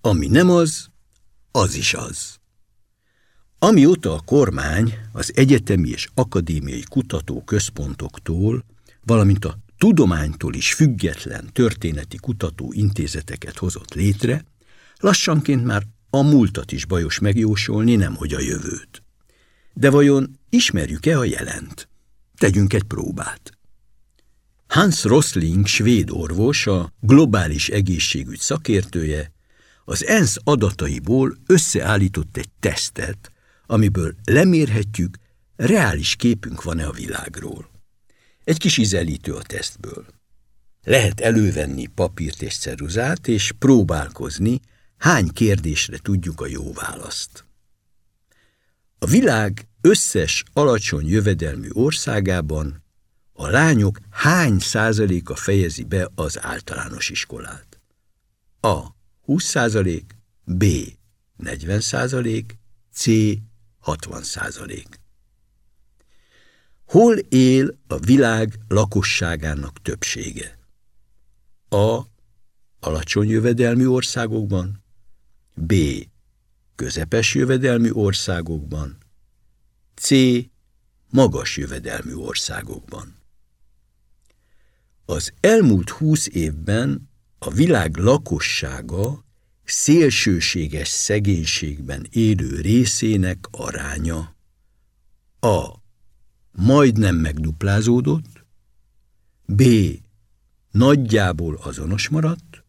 Ami nem az, az is az. Amióta a kormány az egyetemi és akadémiai kutatóközpontoktól, valamint a tudománytól is független történeti kutatóintézeteket hozott létre, lassanként már a múltat is bajos megjósolni, nemhogy a jövőt. De vajon ismerjük-e a jelent? Tegyünk egy próbát. Hans Rosling, svéd orvos, a globális egészségügy szakértője, az ENSZ adataiból összeállított egy tesztet, amiből lemérhetjük, reális képünk van-e a világról. Egy kis ízelítő a tesztből. Lehet elővenni papírt és ceruzát, és próbálkozni, hány kérdésre tudjuk a jó választ. A világ összes alacsony jövedelmű országában a lányok hány százaléka fejezi be az általános iskolát? A. 20 százalék, B. 40 százalék, C. 60 százalék. Hol él a világ lakosságának többsége? A. Alacsony jövedelmű országokban, B. Közepes jövedelmű országokban, C. Magas jövedelmű országokban. Az elmúlt húsz évben a világ lakossága szélsőséges szegénységben élő részének aránya A. Majdnem megduplázódott, B. Nagyjából azonos maradt,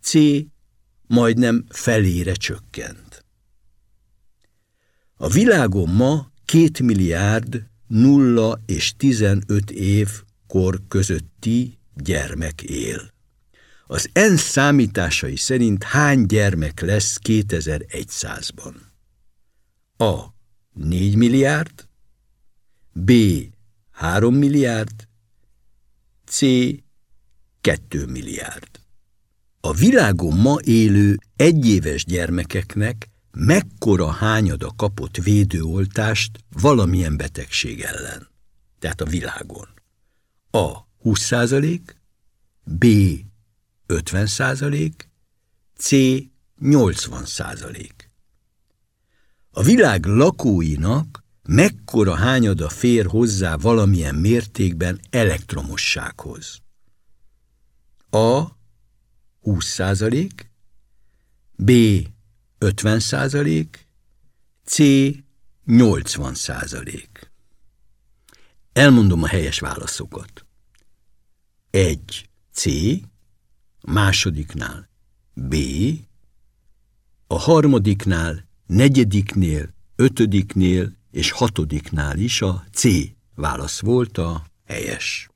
C. Majdnem felére csökkent. A világon ma két milliárd nulla és 15 év kor közötti gyermek él. Az ENSZ számításai szerint hány gyermek lesz 2100-ban? A. 4 milliárd, B. 3 milliárd, C. 2 milliárd. A világon ma élő egyéves gyermekeknek mekkora hányada kapott védőoltást valamilyen betegség ellen? Tehát a világon. A. 20 százalék, B. 50 százalék, C. 80 százalék. A világ lakóinak mekkora hányada fér hozzá valamilyen mértékben elektromossághoz? A. 20 százalék, B. 50 százalék, C. 80 százalék. Elmondom a helyes válaszokat. 1. C, másodiknál B, a harmadiknál, negyediknél, ötödiknél és hatodiknál is a C válasz volt a helyes.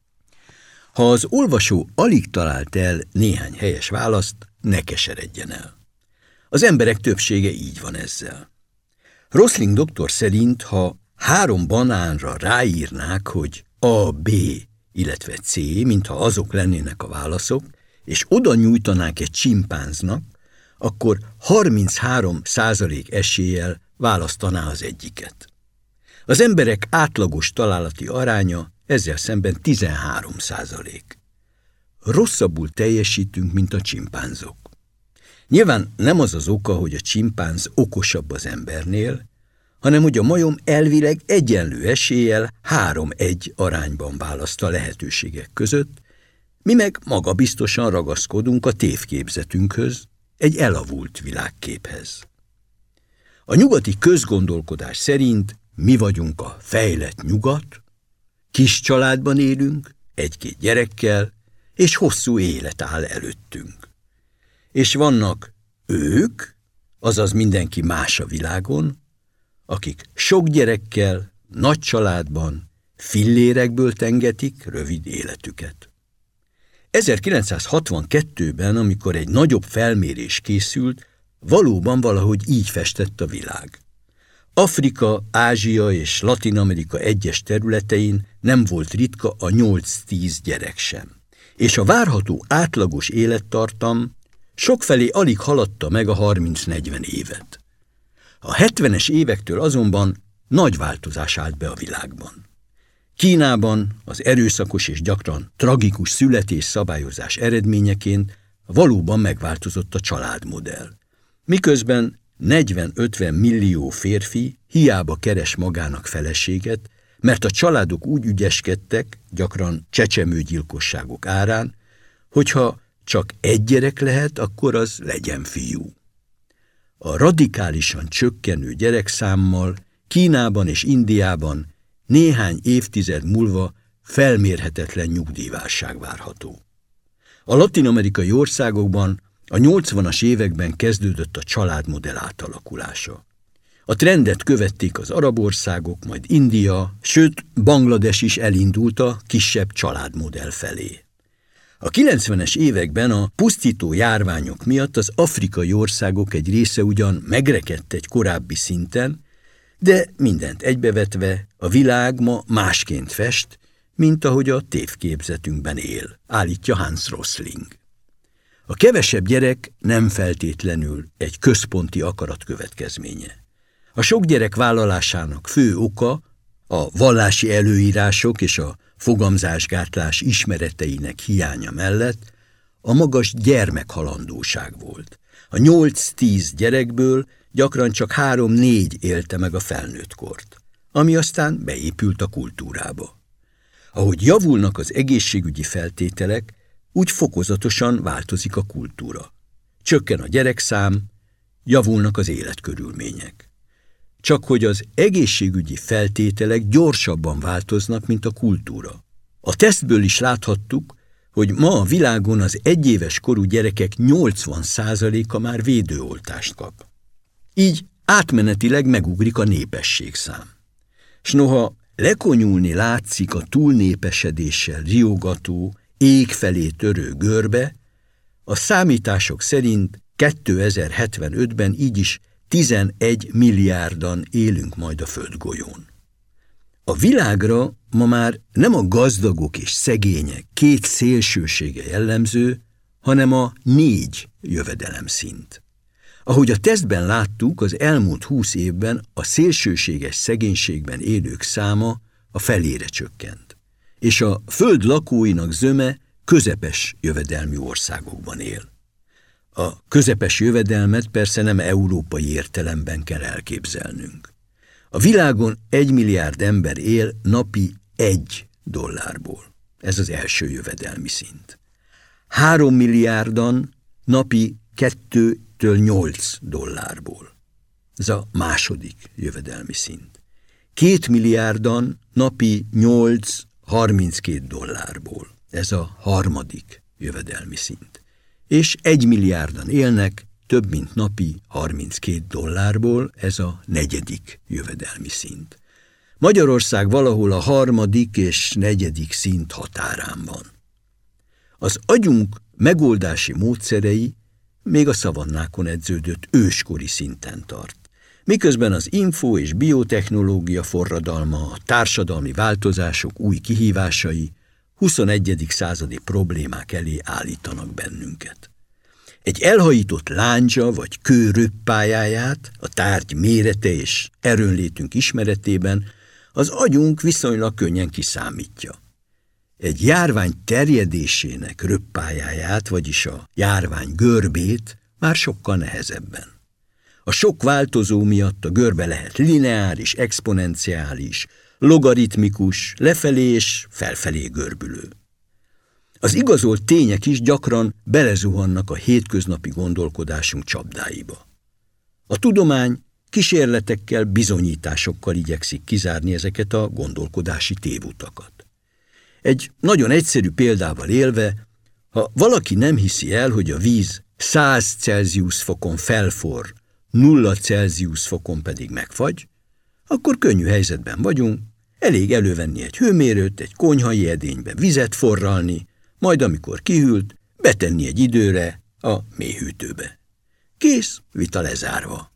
Ha az olvasó alig talált el néhány helyes választ, ne keseredjen el. Az emberek többsége így van ezzel. Rosling doktor szerint, ha három banánra ráírnák, hogy A, B, illetve C, mintha azok lennének a válaszok, és oda nyújtanák egy csimpánznak, akkor 33 százalék eséllyel választaná az egyiket. Az emberek átlagos találati aránya ezzel szemben 13 százalék. Rosszabbul teljesítünk, mint a csimpánzok. Nyilván nem az az oka, hogy a csimpánz okosabb az embernél, hanem hogy a majom elvileg egyenlő eséllyel három-egy arányban választ a lehetőségek között, mi meg maga biztosan ragaszkodunk a tévképzetünkhöz, egy elavult világképhez. A nyugati közgondolkodás szerint mi vagyunk a fejlett nyugat, kis családban élünk, egy-két gyerekkel, és hosszú élet áll előttünk. És vannak ők, azaz mindenki más a világon, akik sok gyerekkel, nagy családban, fillérekből tengetik rövid életüket. 1962-ben, amikor egy nagyobb felmérés készült, valóban valahogy így festett a világ. Afrika, Ázsia és Latin Amerika egyes területein nem volt ritka a 8-10 gyerek sem. És a várható átlagos élettartam sokfelé alig haladta meg a 30-40 évet. A 70-es évektől azonban nagy változás állt be a világban. Kínában az erőszakos és gyakran tragikus születés szabályozás eredményeként valóban megváltozott a családmodell. Miközben 40-50 millió férfi hiába keres magának feleséget, mert a családok úgy ügyeskedtek, gyakran csecsemőgyilkosságok árán, hogyha csak egy gyerek lehet, akkor az legyen fiú. A radikálisan csökkenő gyerekszámmal Kínában és Indiában néhány évtized múlva felmérhetetlen nyugdíjválság várható. A latin-amerikai országokban a 80-as években kezdődött a családmodell átalakulása. A trendet követték az arab országok, majd India, sőt Banglades is elindult a kisebb családmodell felé. A 90-es években a pusztító járványok miatt az afrikai országok egy része ugyan megrekedt egy korábbi szinten, de mindent egybevetve a világ ma másként fest, mint ahogy a tévképzetünkben él, állítja Hans Rosling. A kevesebb gyerek nem feltétlenül egy központi akarat következménye. A sok gyerek vállalásának fő oka a vallási előírások és a fogamzásgátlás ismereteinek hiánya mellett a magas gyermekhalandóság volt. A 8-10 gyerekből gyakran csak 3-4 élte meg a felnőttkort, ami aztán beépült a kultúrába. Ahogy javulnak az egészségügyi feltételek, úgy fokozatosan változik a kultúra. Csökken a gyerekszám, javulnak az életkörülmények. Csak hogy az egészségügyi feltételek gyorsabban változnak, mint a kultúra. A tesztből is láthattuk, hogy ma a világon az egyéves korú gyerekek 80%-a már védőoltást kap. Így átmenetileg megugrik a népességszám. S noha lekonyulni látszik a túlnépesedéssel riogató, ég felé törő görbe, a számítások szerint 2075-ben így is 11 milliárdan élünk majd a földgolyón. A világra ma már nem a gazdagok és szegények két szélsősége jellemző, hanem a négy jövedelem szint. Ahogy a tesztben láttuk, az elmúlt húsz évben a szélsőséges szegénységben élők száma a felére csökkent, és a föld lakóinak zöme közepes jövedelmi országokban él. A közepes jövedelmet persze nem európai értelemben kell elképzelnünk. A világon egy milliárd ember él napi egy dollárból. Ez az első jövedelmi szint. Három milliárdan napi kettőtől nyolc dollárból. Ez a második jövedelmi szint. Két milliárdan napi 8-32 dollárból. Ez a harmadik jövedelmi szint és egy milliárdan élnek, több mint napi 32 dollárból, ez a negyedik jövedelmi szint. Magyarország valahol a harmadik és negyedik szint határán van. Az agyunk megoldási módszerei még a szavannákon edződött őskori szinten tart. Miközben az info és biotechnológia forradalma, a társadalmi változások új kihívásai 21. századi problémák elé állítanak bennünket. Egy elhajított láncsa vagy kő röppájáját, a tárgy mérete és erőnlétünk ismeretében az agyunk viszonylag könnyen kiszámítja. Egy járvány terjedésének röppájáját, vagyis a járvány görbét már sokkal nehezebben. A sok változó miatt a görbe lehet lineáris, exponenciális, logaritmikus, lefelé és felfelé görbülő. Az igazolt tények is gyakran belezuhannak a hétköznapi gondolkodásunk csapdáiba. A tudomány kísérletekkel, bizonyításokkal igyekszik kizárni ezeket a gondolkodási tévutakat. Egy nagyon egyszerű példával élve, ha valaki nem hiszi el, hogy a víz 100 Celsius fokon felfor, 0 Celsius fokon pedig megfagy, akkor könnyű helyzetben vagyunk, elég elővenni egy hőmérőt, egy konyhai edénybe vizet forralni, majd amikor kihűlt, betenni egy időre a mélyhűtőbe. Kész, vita lezárva.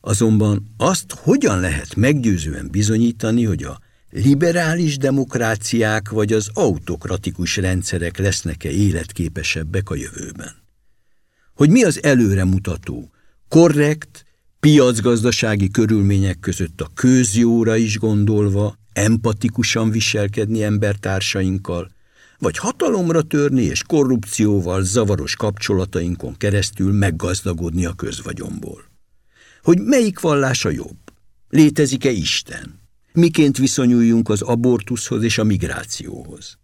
Azonban azt hogyan lehet meggyőzően bizonyítani, hogy a liberális demokráciák vagy az autokratikus rendszerek lesznek-e életképesebbek a jövőben? Hogy mi az előremutató, korrekt, piacgazdasági körülmények között a közjóra is gondolva, empatikusan viselkedni embertársainkkal, vagy hatalomra törni és korrupcióval, zavaros kapcsolatainkon keresztül meggazdagodni a közvagyomból. Hogy melyik vallása jobb? Létezik-e Isten? Miként viszonyuljunk az abortuszhoz és a migrációhoz?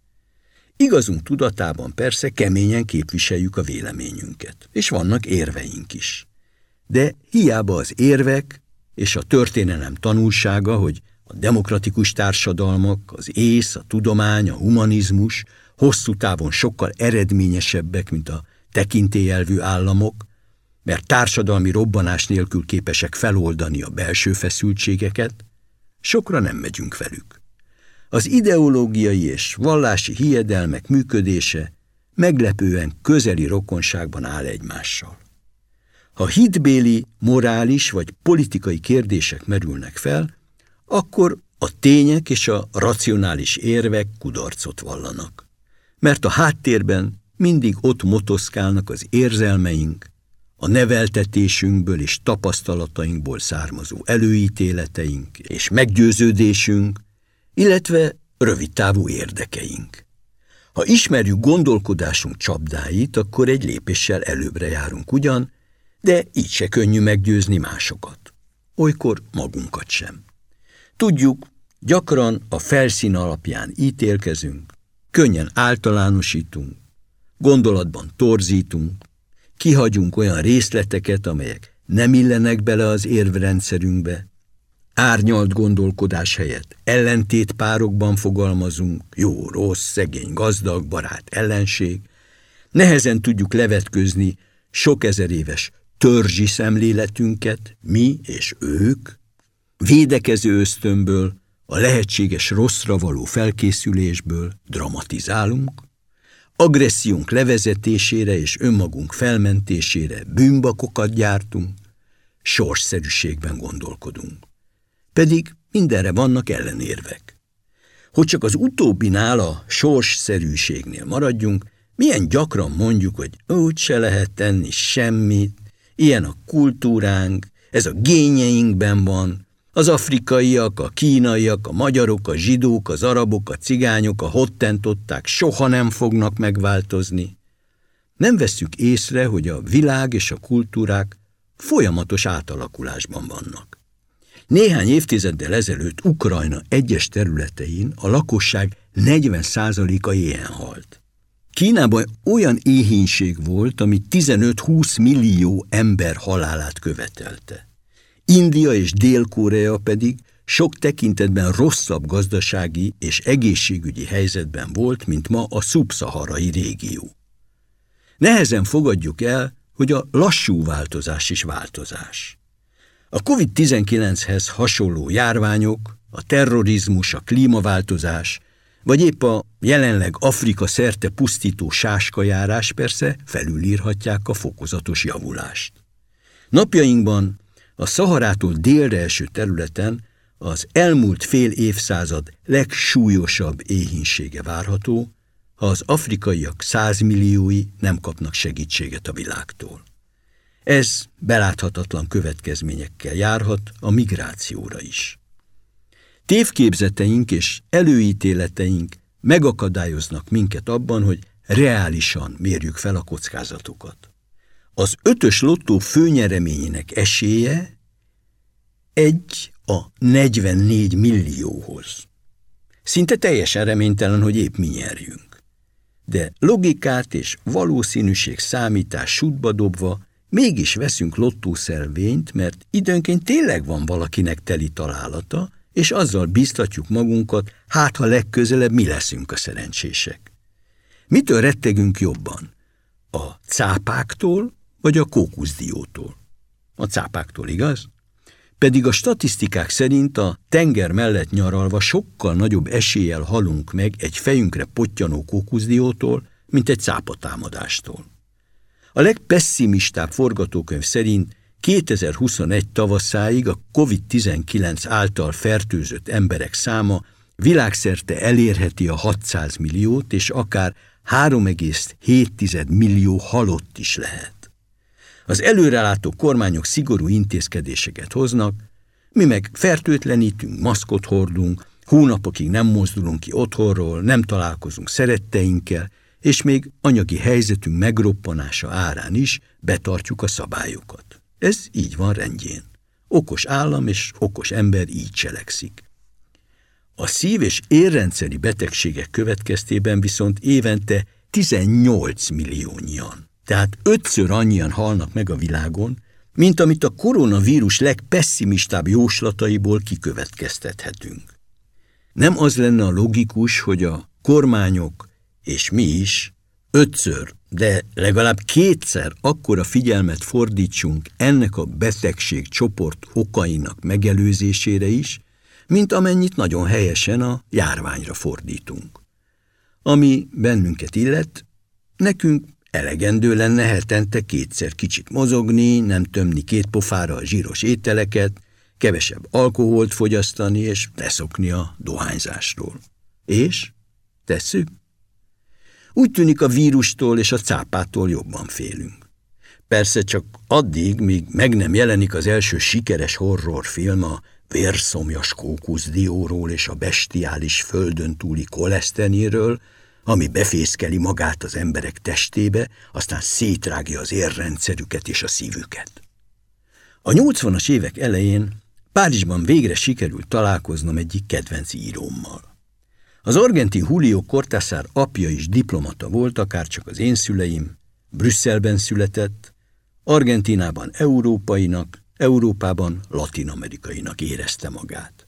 Igazunk tudatában persze keményen képviseljük a véleményünket, és vannak érveink is. De hiába az érvek és a történelem tanulsága, hogy a demokratikus társadalmak, az ész, a tudomány, a humanizmus hosszú távon sokkal eredményesebbek, mint a tekintélyelvű államok, mert társadalmi robbanás nélkül képesek feloldani a belső feszültségeket, sokra nem megyünk velük. Az ideológiai és vallási hiedelmek működése meglepően közeli rokonságban áll egymással. Ha hitbéli, morális vagy politikai kérdések merülnek fel, akkor a tények és a racionális érvek kudarcot vallanak. Mert a háttérben mindig ott motoszkálnak az érzelmeink, a neveltetésünkből és tapasztalatainkból származó előítéleteink és meggyőződésünk, illetve rövidtávú érdekeink. Ha ismerjük gondolkodásunk csapdáit, akkor egy lépéssel előbbre járunk ugyan, de így se könnyű meggyőzni másokat. Olykor magunkat sem. Tudjuk, gyakran a felszín alapján ítélkezünk, könnyen általánosítunk, gondolatban torzítunk, kihagyunk olyan részleteket, amelyek nem illenek bele az érvrendszerünkbe, árnyalt gondolkodás helyett ellentét párokban fogalmazunk, jó, rossz, szegény, gazdag, barát, ellenség, nehezen tudjuk levetközni sok ezer éves törzsi szemléletünket, mi és ők, védekező ösztönből, a lehetséges rosszra való felkészülésből dramatizálunk, agressziónk levezetésére és önmagunk felmentésére bűnbakokat gyártunk, sorsszerűségben gondolkodunk. Pedig mindenre vannak ellenérvek. Hogy csak az utóbbinál a sorsszerűségnél maradjunk, milyen gyakran mondjuk, hogy úgy se lehet tenni semmit, ilyen a kultúránk, ez a gényeinkben van, az afrikaiak, a kínaiak, a magyarok, a zsidók, az arabok, a cigányok, a hottentották soha nem fognak megváltozni. Nem vesszük észre, hogy a világ és a kultúrák folyamatos átalakulásban vannak. Néhány évtizeddel ezelőtt Ukrajna egyes területein a lakosság 40%-a ilyen halt. Kínában olyan éhínség volt, ami 15-20 millió ember halálát követelte. India és Dél-Korea pedig sok tekintetben rosszabb gazdasági és egészségügyi helyzetben volt, mint ma a szubszaharai régió. Nehezen fogadjuk el, hogy a lassú változás is változás. A COVID-19-hez hasonló járványok, a terrorizmus, a klímaváltozás, vagy épp a jelenleg Afrika szerte pusztító sáskajárás persze felülírhatják a fokozatos javulást. Napjainkban a Szaharától délre eső területen az elmúlt fél évszázad legsúlyosabb éhínsége várható, ha az afrikaiak százmilliói nem kapnak segítséget a világtól. Ez beláthatatlan következményekkel járhat a migrációra is. Tévképzeteink és előítéleteink megakadályoznak minket abban, hogy reálisan mérjük fel a kockázatokat. Az ötös lottó főnyereményének esélye egy a 44 millióhoz. Szinte teljesen reménytelen, hogy épp mi nyerjünk. De logikát és valószínűség számítás sútba dobva mégis veszünk lottószelvényt, mert időnként tényleg van valakinek teli találata, és azzal biztatjuk magunkat, hát ha legközelebb mi leszünk a szerencsések. Mitől rettegünk jobban? A cápáktól, vagy a kókuszdiótól. A cápáktól, igaz? Pedig a statisztikák szerint a tenger mellett nyaralva sokkal nagyobb eséllyel halunk meg egy fejünkre pottyanó kókuszdiótól, mint egy cápatámadástól. A legpesszimistább forgatókönyv szerint 2021 tavaszáig a COVID-19 által fertőzött emberek száma világszerte elérheti a 600 milliót, és akár 3,7 millió halott is lehet. Az előrelátó kormányok szigorú intézkedéseket hoznak, mi meg fertőtlenítünk, maszkot hordunk, Hónapokig nem mozdulunk ki otthonról, nem találkozunk szeretteinkkel, és még anyagi helyzetünk megroppanása árán is betartjuk a szabályokat. Ez így van rendjén. Okos állam és okos ember így cselekszik. A szív- és érrendszeri betegségek következtében viszont évente 18 milliónyian, tehát ötször annyian halnak meg a világon, mint amit a koronavírus legpesszimistább jóslataiból kikövetkeztethetünk. Nem az lenne a logikus, hogy a kormányok és mi is ötször, de legalább kétszer akkora figyelmet fordítsunk ennek a betegség csoport okainak megelőzésére is, mint amennyit nagyon helyesen a járványra fordítunk. Ami bennünket illet, nekünk elegendő lenne hetente kétszer kicsit mozogni, nem tömni két pofára a zsíros ételeket, kevesebb alkoholt fogyasztani és leszokni a dohányzásról. És? Tesszük? Úgy tűnik a vírustól és a cápától jobban félünk. Persze csak addig, míg meg nem jelenik az első sikeres horrorfilm a vérszomjas kókuszdióról és a bestiális földön túli koleszteniről, ami befészkeli magát az emberek testébe, aztán szétrágja az érrendszerüket és a szívüket. A 80-as évek elején Párizsban végre sikerült találkoznom egyik kedvenc írómmal. Az argentin Julio Cortázar apja is diplomata volt, akár csak az én szüleim, Brüsszelben született, Argentinában európainak, Európában latinamerikainak érezte magát.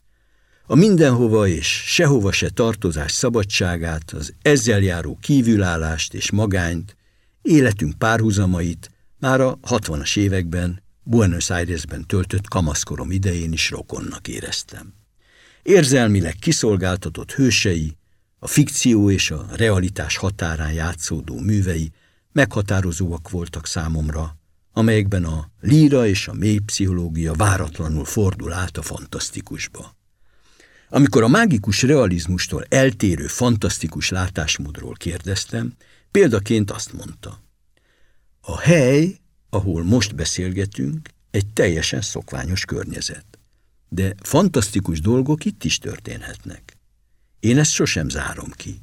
A mindenhova és sehova se tartozás szabadságát, az ezzel járó kívülállást és magányt, életünk párhuzamait már a 60-as években Buenos Airesben töltött kamaszkorom idején is rokonnak éreztem. Érzelmileg kiszolgáltatott hősei, a fikció és a realitás határán játszódó művei meghatározóak voltak számomra, amelyekben a líra és a mély pszichológia váratlanul fordul át a fantasztikusba. Amikor a mágikus realizmustól eltérő fantasztikus látásmódról kérdeztem, példaként azt mondta. A hely, ahol most beszélgetünk, egy teljesen szokványos környezet. De fantasztikus dolgok itt is történhetnek. Én ezt sosem zárom ki.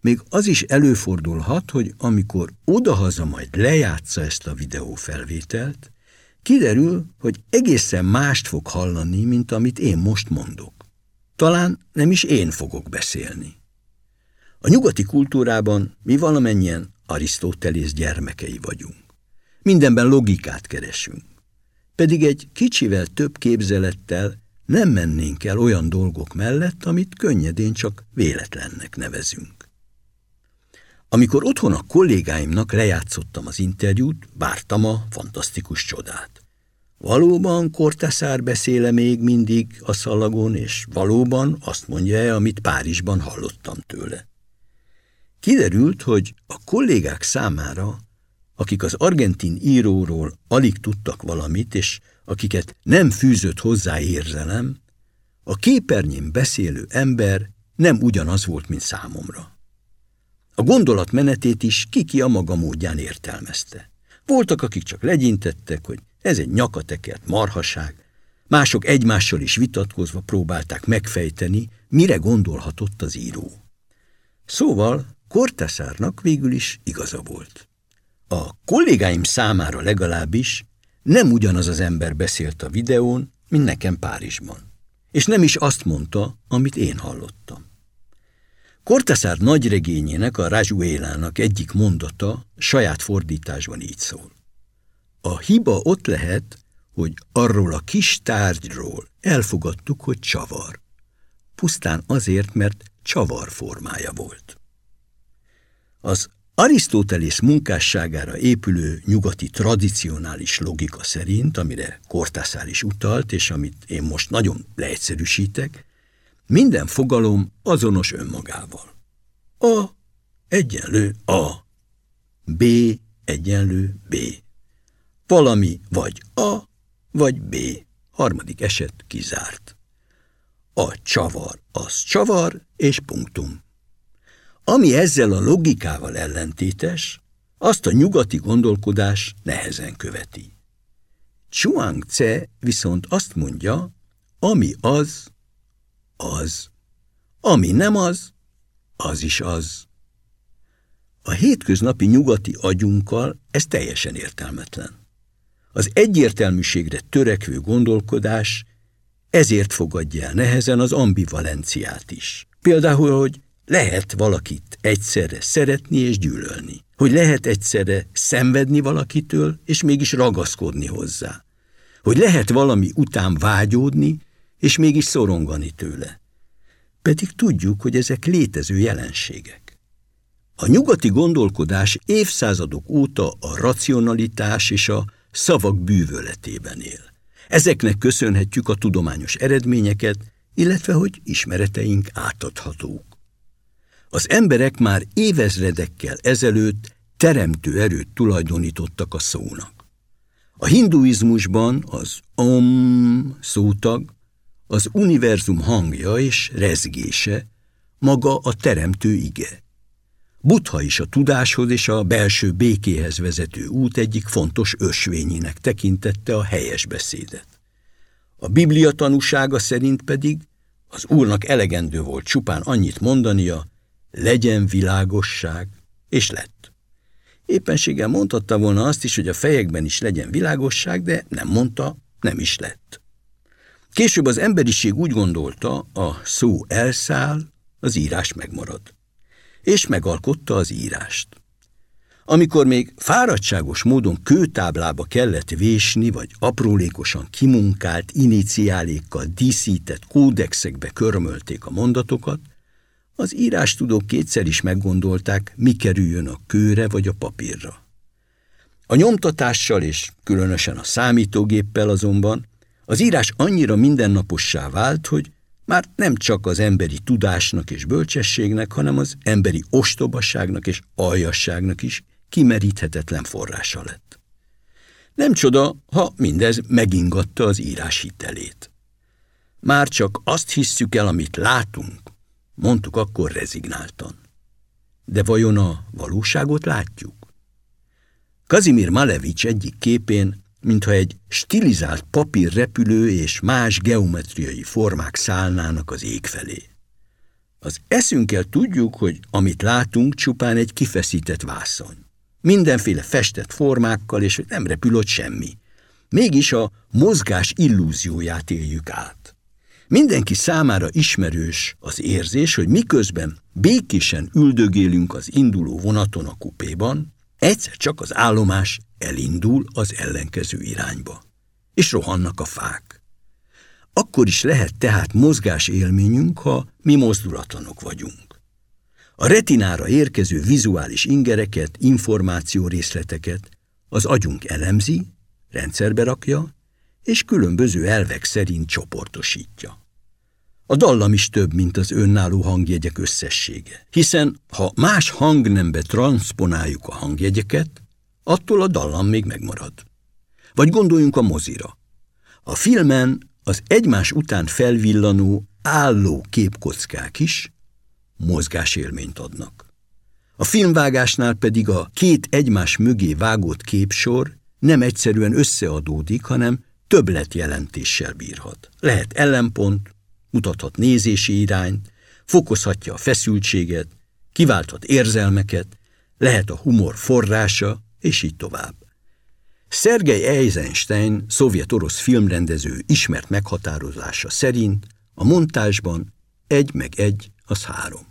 Még az is előfordulhat, hogy amikor odahaza majd lejátsza ezt a videófelvételt, kiderül, hogy egészen mást fog hallani, mint amit én most mondok. Talán nem is én fogok beszélni. A nyugati kultúrában mi valamennyien Arisztotelész gyermekei vagyunk. Mindenben logikát keresünk. Pedig egy kicsivel több képzelettel nem mennénk el olyan dolgok mellett, amit könnyedén csak véletlennek nevezünk. Amikor otthon a kollégáimnak lejátszottam az interjút, vártam a fantasztikus csodát. Valóban Korteszár beszéle még mindig a szalagon, és valóban azt mondja-e, amit Párizsban hallottam tőle. Kiderült, hogy a kollégák számára, akik az argentin íróról alig tudtak valamit, és akiket nem fűzött hozzá érzelem, a képernyén beszélő ember nem ugyanaz volt, mint számomra. A gondolat menetét is kiki a maga módján értelmezte. Voltak, akik csak legyintettek, hogy ez egy nyakatekert marhaság. Mások egymással is vitatkozva próbálták megfejteni, mire gondolhatott az író. Szóval Korteszárnak végül is igaza volt. A kollégáim számára legalábbis nem ugyanaz az ember beszélt a videón, mint nekem Párizsban. És nem is azt mondta, amit én hallottam. Korteszár nagyregényének, a Rajuélának egyik mondata saját fordításban így szól. A hiba ott lehet, hogy arról a kis tárgyról elfogadtuk, hogy csavar. Pusztán azért, mert csavar formája volt. Az Arisztotelész munkásságára épülő nyugati tradicionális logika szerint, amire Kortászár is utalt, és amit én most nagyon leegyszerűsítek, minden fogalom azonos önmagával. A egyenlő A, B egyenlő B. Valami vagy A, vagy B. Harmadik eset kizárt. A csavar az csavar és punktum. Ami ezzel a logikával ellentétes, azt a nyugati gondolkodás nehezen követi. Chuang Tse viszont azt mondja, ami az, az. Ami nem az, az is az. A hétköznapi nyugati agyunkkal ez teljesen értelmetlen. Az egyértelműségre törekvő gondolkodás ezért fogadja el nehezen az ambivalenciát is. Például, hogy lehet valakit egyszerre szeretni és gyűlölni. Hogy lehet egyszerre szenvedni valakitől, és mégis ragaszkodni hozzá. Hogy lehet valami után vágyódni, és mégis szorongani tőle. Pedig tudjuk, hogy ezek létező jelenségek. A nyugati gondolkodás évszázadok óta a racionalitás és a szavak bűvöletében él. Ezeknek köszönhetjük a tudományos eredményeket, illetve hogy ismereteink átadhatók. Az emberek már évezredekkel ezelőtt teremtő erőt tulajdonítottak a szónak. A hinduizmusban az om szótag az univerzum hangja és rezgése, maga a teremtő ige. Buddha is a tudáshoz és a belső békéhez vezető út egyik fontos ösvényének tekintette a helyes beszédet. A Biblia tanúsága szerint pedig az úrnak elegendő volt csupán annyit mondania, legyen világosság, és lett. Éppenséggel mondhatta volna azt is, hogy a fejekben is legyen világosság, de nem mondta, nem is lett. Később az emberiség úgy gondolta, a szó elszáll, az írás megmarad. És megalkotta az írást. Amikor még fáradtságos módon kőtáblába kellett vésni, vagy aprólékosan kimunkált iniciálékkal díszített kódexekbe körmölték a mondatokat, az írástudók kétszer is meggondolták, mi kerüljön a kőre vagy a papírra. A nyomtatással és különösen a számítógéppel azonban az írás annyira mindennapossá vált, hogy már nem csak az emberi tudásnak és bölcsességnek, hanem az emberi ostobasságnak és aljasságnak is kimeríthetetlen forrása lett. Nem csoda, ha mindez megingatta az írás hitelét. Már csak azt hisszük el, amit látunk, mondtuk akkor rezignáltan. De vajon a valóságot látjuk? Kazimir Malevics egyik képén, mintha egy stilizált papírrepülő és más geometriai formák szállnának az ég felé. Az eszünkkel tudjuk, hogy amit látunk, csupán egy kifeszített vászony. Mindenféle festett formákkal, és nem repül ott semmi. Mégis a mozgás illúzióját éljük át. Mindenki számára ismerős az érzés, hogy miközben békésen üldögélünk az induló vonaton a kupéban, egyszer csak az állomás elindul az ellenkező irányba, és rohannak a fák. Akkor is lehet tehát mozgás élményünk, ha mi mozdulatlanok vagyunk. A retinára érkező vizuális ingereket, információ részleteket az agyunk elemzi, rendszerbe rakja, és különböző elvek szerint csoportosítja. A dallam is több, mint az önálló hangjegyek összessége, hiszen ha más hangnembe transponáljuk a hangjegyeket, attól a dallam még megmarad. Vagy gondoljunk a mozira. A filmen az egymás után felvillanó, álló képkockák is mozgásélményt adnak. A filmvágásnál pedig a két egymás mögé vágott képsor nem egyszerűen összeadódik, hanem többlet jelentéssel bírhat. Lehet ellenpont, mutathat nézési irányt, fokozhatja a feszültséget, kiválthat érzelmeket, lehet a humor forrása, és így tovább. Szergej Eisenstein, szovjet-orosz filmrendező ismert meghatározása szerint a montásban egy meg egy az három.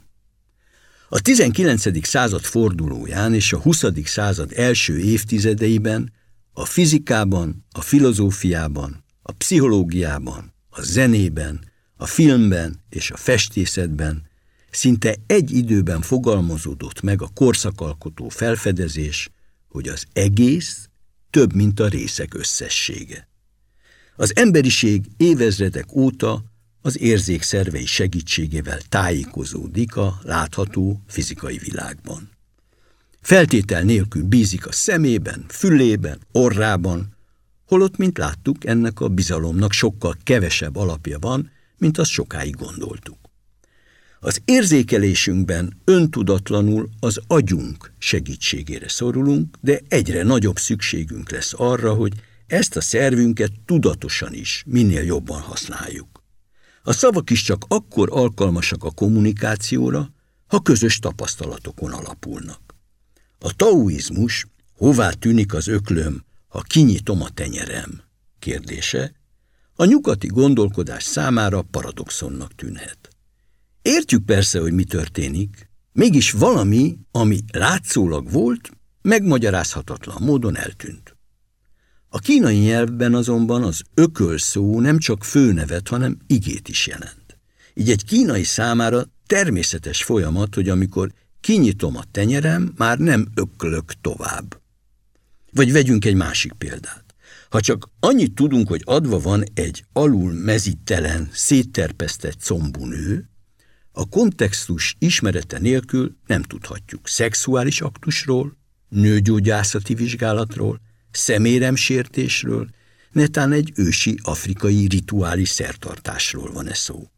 A 19. század fordulóján és a 20. század első évtizedeiben a fizikában, a filozófiában, a pszichológiában, a zenében, a filmben és a festészetben szinte egy időben fogalmazódott meg a korszakalkotó felfedezés, hogy az egész több, mint a részek összessége. Az emberiség évezredek óta az érzékszervei segítségével tájékozódik a látható fizikai világban. Feltétel nélkül bízik a szemében, fülében, orrában, holott, mint láttuk, ennek a bizalomnak sokkal kevesebb alapja van, mint azt sokáig gondoltuk. Az érzékelésünkben öntudatlanul az agyunk segítségére szorulunk, de egyre nagyobb szükségünk lesz arra, hogy ezt a szervünket tudatosan is minél jobban használjuk. A szavak is csak akkor alkalmasak a kommunikációra, ha közös tapasztalatokon alapulnak. A taoizmus, hová tűnik az öklöm, ha kinyitom a tenyerem, kérdése, a nyugati gondolkodás számára paradoxonnak tűnhet. Értjük persze, hogy mi történik, mégis valami, ami látszólag volt, megmagyarázhatatlan módon eltűnt. A kínai nyelvben azonban az ököl szó nem csak főnevet, hanem igét is jelent. Így egy kínai számára természetes folyamat, hogy amikor kinyitom a tenyerem, már nem öklök tovább. Vagy vegyünk egy másik példát. Ha csak annyit tudunk, hogy adva van egy alul mezítelen, szétterpesztett combú nő, a kontextus ismerete nélkül nem tudhatjuk szexuális aktusról, nőgyógyászati vizsgálatról, szeméremsértésről, netán egy ősi afrikai rituális szertartásról van e szó.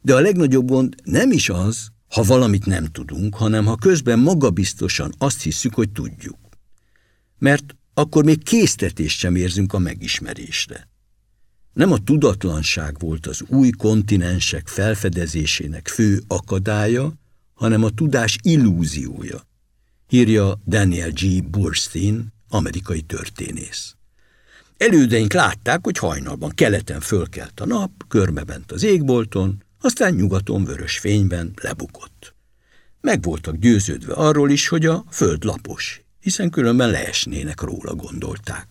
De a legnagyobb gond nem is az, ha valamit nem tudunk, hanem ha közben magabiztosan azt hiszük, hogy tudjuk. Mert akkor még késztetést sem érzünk a megismerésre. Nem a tudatlanság volt az új kontinensek felfedezésének fő akadálya, hanem a tudás illúziója, írja Daniel G. Burstein, amerikai történész. Elődeink látták, hogy hajnalban keleten fölkelt a nap, körbebent az égbolton, aztán nyugaton vörös fényben lebukott. Meg voltak győződve arról is, hogy a föld lapos, hiszen különben leesnének róla, gondolták.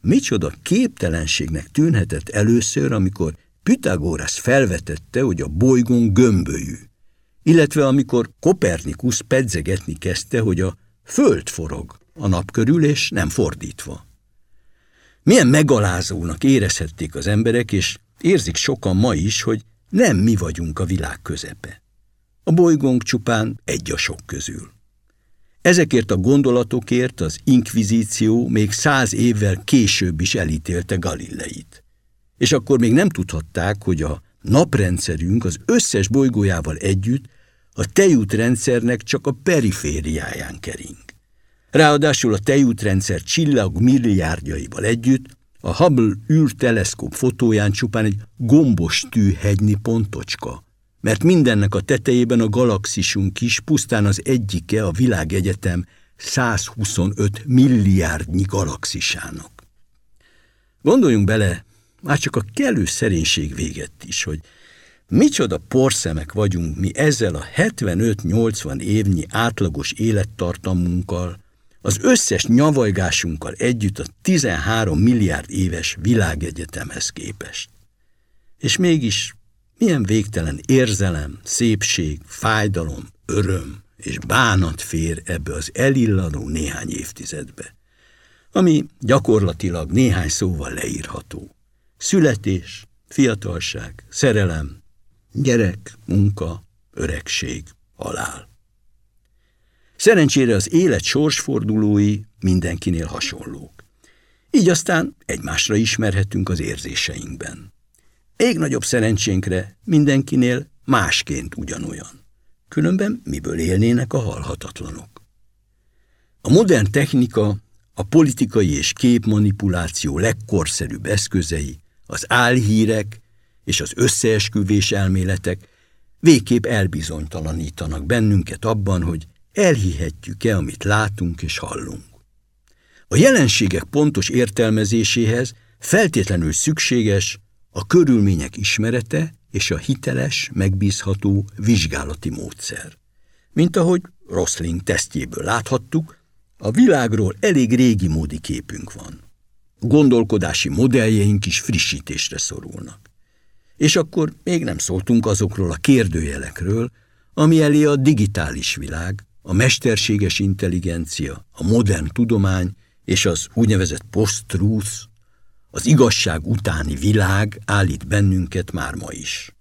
Micsoda képtelenségnek tűnhetett először, amikor Pythagoras felvetette, hogy a bolygón gömbölyű, illetve amikor Kopernikus pedzegetni kezdte, hogy a föld forog a nap körül, és nem fordítva. Milyen megalázónak érezhették az emberek, és érzik sokan ma is, hogy nem mi vagyunk a világ közepe. A bolygónk csupán egy a sok közül. Ezekért a gondolatokért az inkvizíció még száz évvel később is elítélte Galileit. És akkor még nem tudhatták, hogy a naprendszerünk az összes bolygójával együtt a tejútrendszernek csak a perifériáján kering. Ráadásul a tejútrendszer csillag milliárdjaival együtt a Hubble űrteleszkóp fotóján csupán egy gombos tűhegynyi pontocska, mert mindennek a tetejében a galaxisunk is pusztán az egyike a világegyetem 125 milliárdnyi galaxisának. Gondoljunk bele, már csak a kellő szerénység véget is, hogy micsoda porszemek vagyunk mi ezzel a 75-80 évnyi átlagos élettartamunkkal, az összes nyavajgásunkkal együtt a 13 milliárd éves világegyetemhez képest. És mégis milyen végtelen érzelem, szépség, fájdalom, öröm és bánat fér ebbe az elilladó néhány évtizedbe, ami gyakorlatilag néhány szóval leírható. Születés, fiatalság, szerelem, gyerek, munka, öregség, halál. Szerencsére az élet sorsfordulói mindenkinél hasonlók. Így aztán egymásra ismerhetünk az érzéseinkben. Még nagyobb szerencsénkre mindenkinél másként ugyanolyan. Különben miből élnének a halhatatlanok? A modern technika, a politikai és képmanipuláció legkorszerűbb eszközei, az álhírek és az összeesküvés elméletek végképp elbizonytalanítanak bennünket abban, hogy elhihetjük-e, amit látunk és hallunk. A jelenségek pontos értelmezéséhez feltétlenül szükséges a körülmények ismerete és a hiteles, megbízható vizsgálati módszer. Mint ahogy Rosling tesztjéből láthattuk, a világról elég régi módi képünk van. Gondolkodási modelljeink is frissítésre szorulnak. És akkor még nem szóltunk azokról a kérdőjelekről, ami elé a digitális világ, a mesterséges intelligencia, a modern tudomány és az úgynevezett post-truth, az igazság utáni világ állít bennünket már ma is.